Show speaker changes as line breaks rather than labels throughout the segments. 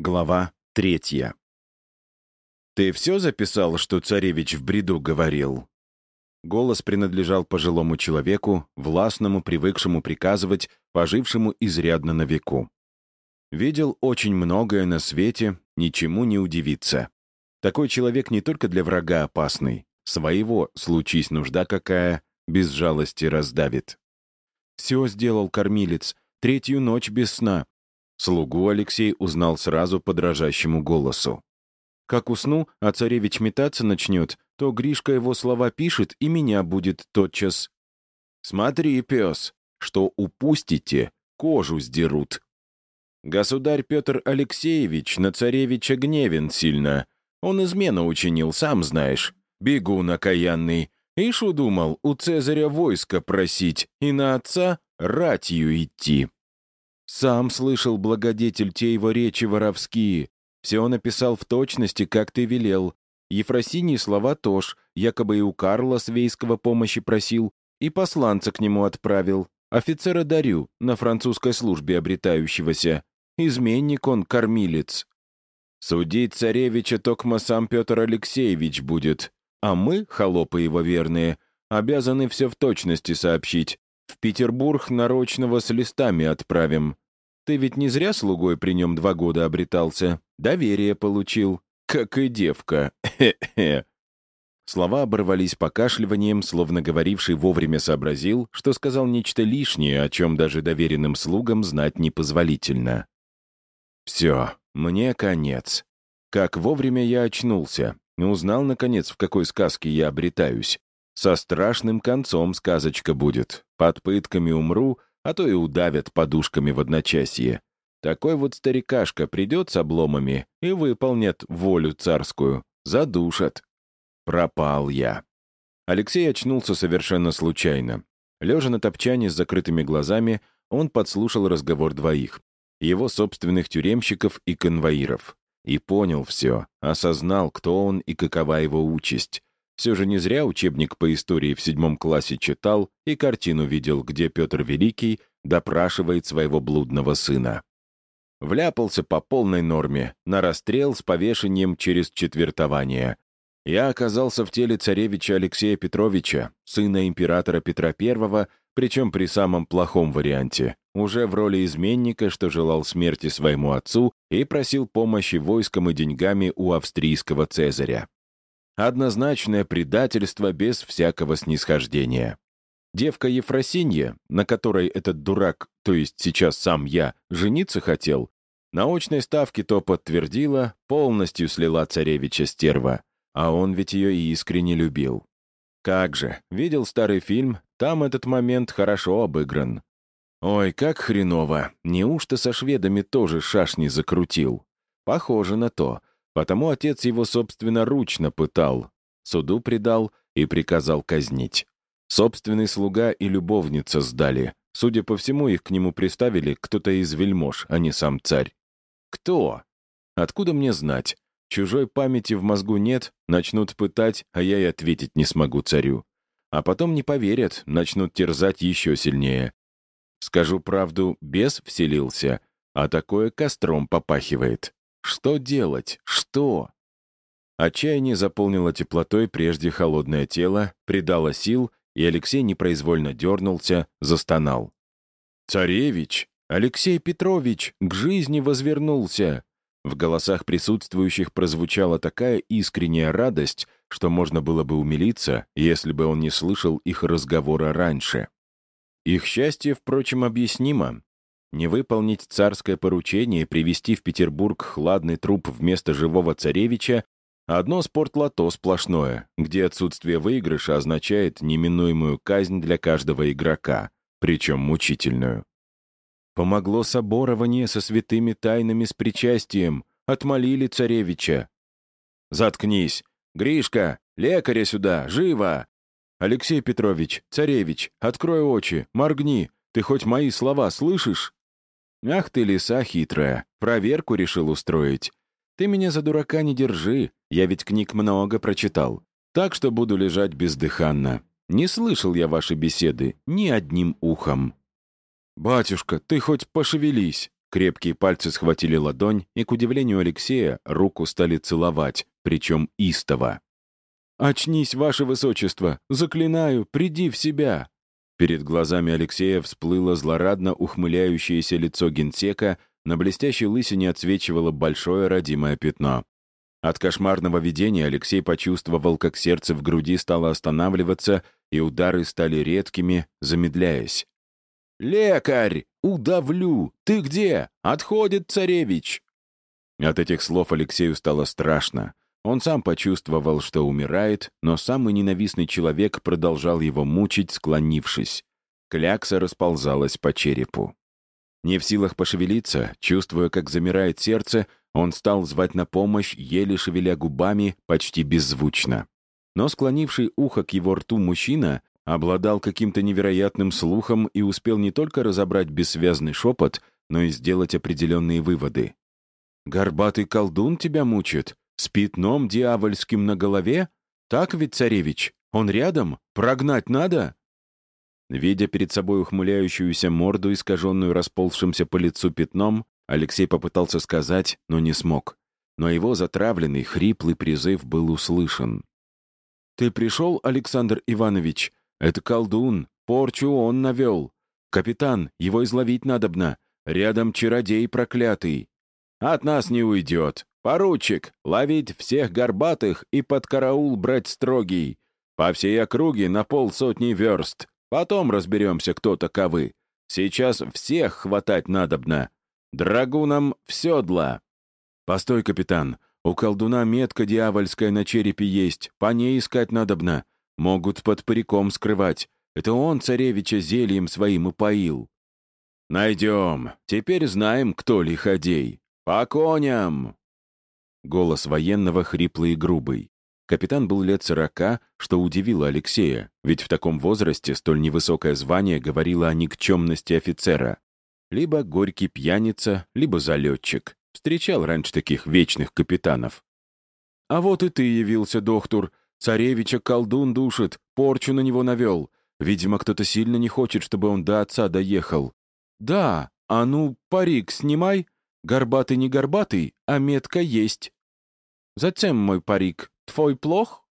Глава третья. «Ты все записал, что царевич в бреду говорил?» Голос принадлежал пожилому человеку, властному, привыкшему приказывать, пожившему изрядно на веку. Видел очень многое на свете, ничему не удивиться. Такой человек не только для врага опасный, своего, случись нужда какая, без жалости раздавит. Все сделал кормилец, третью ночь без сна, Слугу Алексей узнал сразу по дрожащему голосу. Как усну, а царевич метаться начнет, то Гришка его слова пишет, и меня будет тотчас. «Смотри, пес, что упустите, кожу сдерут». Государь Петр Алексеевич на царевича гневен сильно. Он измену учинил, сам знаешь. Бегун окаянный. Ишь удумал у Цезаря войска просить и на отца ратью идти. Сам слышал, благодетель, те его речи воровские. Все он написал в точности, как ты велел. Ефросиньи слова тоже, якобы и у Карла Свейского помощи просил, и посланца к нему отправил. Офицера Дарю, на французской службе обретающегося. Изменник он, кормилец. Судить царевича токмо сам Петр Алексеевич будет, а мы, холопы его верные, обязаны все в точности сообщить, в Петербург нарочного с листами отправим. Ты ведь не зря слугой при нем два года обретался. Доверие получил. Как и девка. Хе-хе. Слова оборвались покашливанием, словно говоривший вовремя сообразил, что сказал нечто лишнее, о чем даже доверенным слугам знать непозволительно. «Все, мне конец. Как вовремя я очнулся, узнал, наконец, в какой сказке я обретаюсь. Со страшным концом сказочка будет. Под пытками умру, а то и удавят подушками в одночасье. Такой вот старикашка придет с обломами и выполнит волю царскую. Задушат. Пропал я. Алексей очнулся совершенно случайно. Лежа на топчане с закрытыми глазами, он подслушал разговор двоих. Его собственных тюремщиков и конвоиров. И понял все, осознал, кто он и какова его участь. Все же не зря учебник по истории в седьмом классе читал и картину видел, где Петр Великий допрашивает своего блудного сына. Вляпался по полной норме, на расстрел с повешением через четвертование. Я оказался в теле царевича Алексея Петровича, сына императора Петра I, причем при самом плохом варианте, уже в роли изменника, что желал смерти своему отцу и просил помощи войском и деньгами у австрийского Цезаря. Однозначное предательство без всякого снисхождения. Девка Ефросинья, на которой этот дурак, то есть сейчас сам я, жениться хотел, на очной ставке то подтвердила, полностью слила царевича стерва, а он ведь ее и искренне любил. Как же, видел старый фильм, там этот момент хорошо обыгран. Ой, как хреново, неужто со шведами тоже шашни закрутил? Похоже на то, Потому отец его собственноручно пытал, суду предал и приказал казнить. Собственный слуга и любовница сдали. Судя по всему, их к нему приставили кто-то из вельмож, а не сам царь. Кто? Откуда мне знать? Чужой памяти в мозгу нет, начнут пытать, а я и ответить не смогу царю. А потом не поверят, начнут терзать еще сильнее. Скажу правду, бес вселился, а такое костром попахивает. Что делать? Что? Отчаяние заполнило теплотой прежде холодное тело, придало сил, и Алексей непроизвольно дернулся, застонал. «Царевич! Алексей Петрович! К жизни возвернулся!» В голосах присутствующих прозвучала такая искренняя радость, что можно было бы умилиться, если бы он не слышал их разговора раньше. Их счастье, впрочем, объяснимо. Не выполнить царское поручение и привести в Петербург хладный труп вместо живого царевича — одно спортлото сплошное, где отсутствие выигрыша означает неминуемую казнь для каждого игрока, причем мучительную. Помогло соборование со святыми тайнами с причастием, отмолили царевича. «Заткнись! Гришка, лекаря сюда, живо!» «Алексей Петрович, царевич, открой очи, моргни, ты хоть мои слова слышишь?» «Ах ты, лиса хитрая, проверку решил устроить. Ты меня за дурака не держи, я ведь книг много прочитал. Так что буду лежать бездыханно. Не слышал я ваши беседы ни одним ухом». «Батюшка, ты хоть пошевелись. Крепкие пальцы схватили ладонь, и, к удивлению Алексея, руку стали целовать, причем истово. «Очнись, ваше высочество! Заклинаю, приди в себя!» Перед глазами Алексея всплыло злорадно ухмыляющееся лицо генсека, на блестящей лысине отсвечивало большое родимое пятно. От кошмарного видения Алексей почувствовал, как сердце в груди стало останавливаться, и удары стали редкими, замедляясь. «Лекарь! Удавлю! Ты где? Отходит царевич!» От этих слов Алексею стало страшно. Он сам почувствовал, что умирает, но самый ненавистный человек продолжал его мучить, склонившись. Клякса расползалась по черепу. Не в силах пошевелиться, чувствуя, как замирает сердце, он стал звать на помощь, еле шевеля губами, почти беззвучно. Но склонивший ухо к его рту мужчина обладал каким-то невероятным слухом и успел не только разобрать бессвязный шепот, но и сделать определенные выводы. «Горбатый колдун тебя мучит? С пятном дьявольским на голове? Так ведь, царевич? Он рядом? Прогнать надо?» Видя перед собой ухмыляющуюся морду, искаженную расползшимся по лицу пятном, Алексей попытался сказать, но не смог. Но его затравленный, хриплый призыв был услышан. «Ты пришел, Александр Иванович? Это колдун, порчу он навел. Капитан, его изловить надобно. Рядом чародей проклятый. От нас не уйдет. Поручик, ловить всех горбатых и под караул брать строгий. По всей округе на полсотни верст. Потом разберемся, кто таковы. Сейчас всех хватать надобно. Драгунам в седла. Постой, капитан. У колдуна метка дьявольская на черепе есть. По ней искать надобно. Могут под париком скрывать. Это он царевича зельем своим упоил. Найдем. Теперь знаем, кто лиходей. По коням. Голос военного хриплый и грубый. Капитан был лет сорока, что удивило Алексея, ведь в таком возрасте столь невысокое звание говорило о никчемности офицера. Либо горький пьяница, либо залетчик. Встречал раньше таких вечных капитанов. «А вот и ты явился, доктор. Царевича колдун душит, порчу на него навел. Видимо, кто-то сильно не хочет, чтобы он до отца доехал. Да, а ну, парик снимай. Горбатый не горбатый, а метка есть. Зачем мой парик? Твой плох?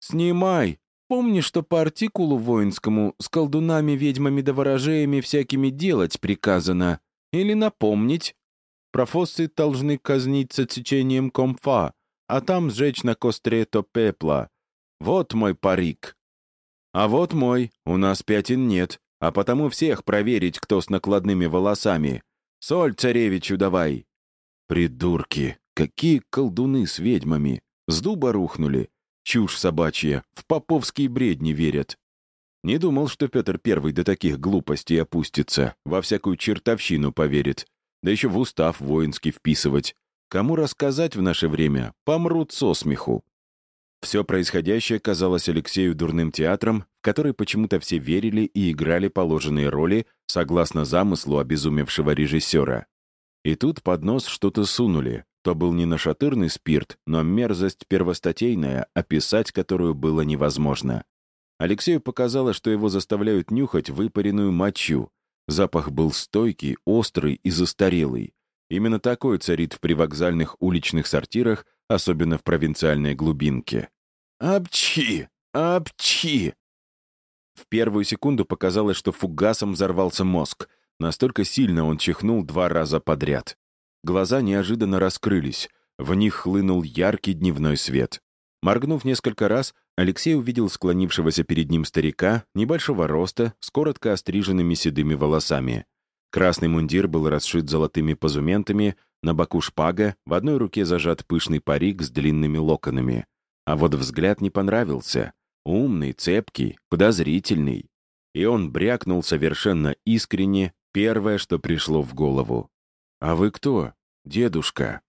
Снимай, Помни, что по артикулу воинскому с колдунами, ведьмами да ворожеями всякими делать приказано. Или напомнить. Профоссы должны казниться течением комфа, а там сжечь на костре то пепла. Вот мой парик. А вот мой, у нас пятен нет, а потому всех проверить, кто с накладными волосами. Соль царевичу давай. Придурки, какие колдуны с ведьмами. С дуба рухнули. Чушь собачья, в поповские бредни верят. Не думал, что Петр Первый до таких глупостей опустится, во всякую чертовщину поверит, да еще в устав воинский вписывать. Кому рассказать в наше время, помрут со смеху. Все происходящее казалось Алексею дурным театром, в который почему-то все верили и играли положенные роли согласно замыслу обезумевшего режиссера. И тут под нос что-то сунули, то был не нашатырный спирт, но мерзость первостатейная, описать которую было невозможно. Алексею показалось, что его заставляют нюхать выпаренную мочу. Запах был стойкий, острый и застарелый. Именно такой царит в привокзальных уличных сортирах, особенно в провинциальной глубинке. «Апчи! Апчи!» В первую секунду показалось, что фугасом взорвался мозг. Настолько сильно он чихнул два раза подряд. Глаза неожиданно раскрылись. В них хлынул яркий дневной свет. Моргнув несколько раз, Алексей увидел склонившегося перед ним старика, небольшого роста, с коротко остриженными седыми волосами. Красный мундир был расшит золотыми позументами, на боку шпага, в одной руке зажат пышный парик с длинными локонами. А вот взгляд не понравился. Умный, цепкий, подозрительный. И он брякнул совершенно искренне первое, что пришло в голову. «А вы кто? Дедушка?»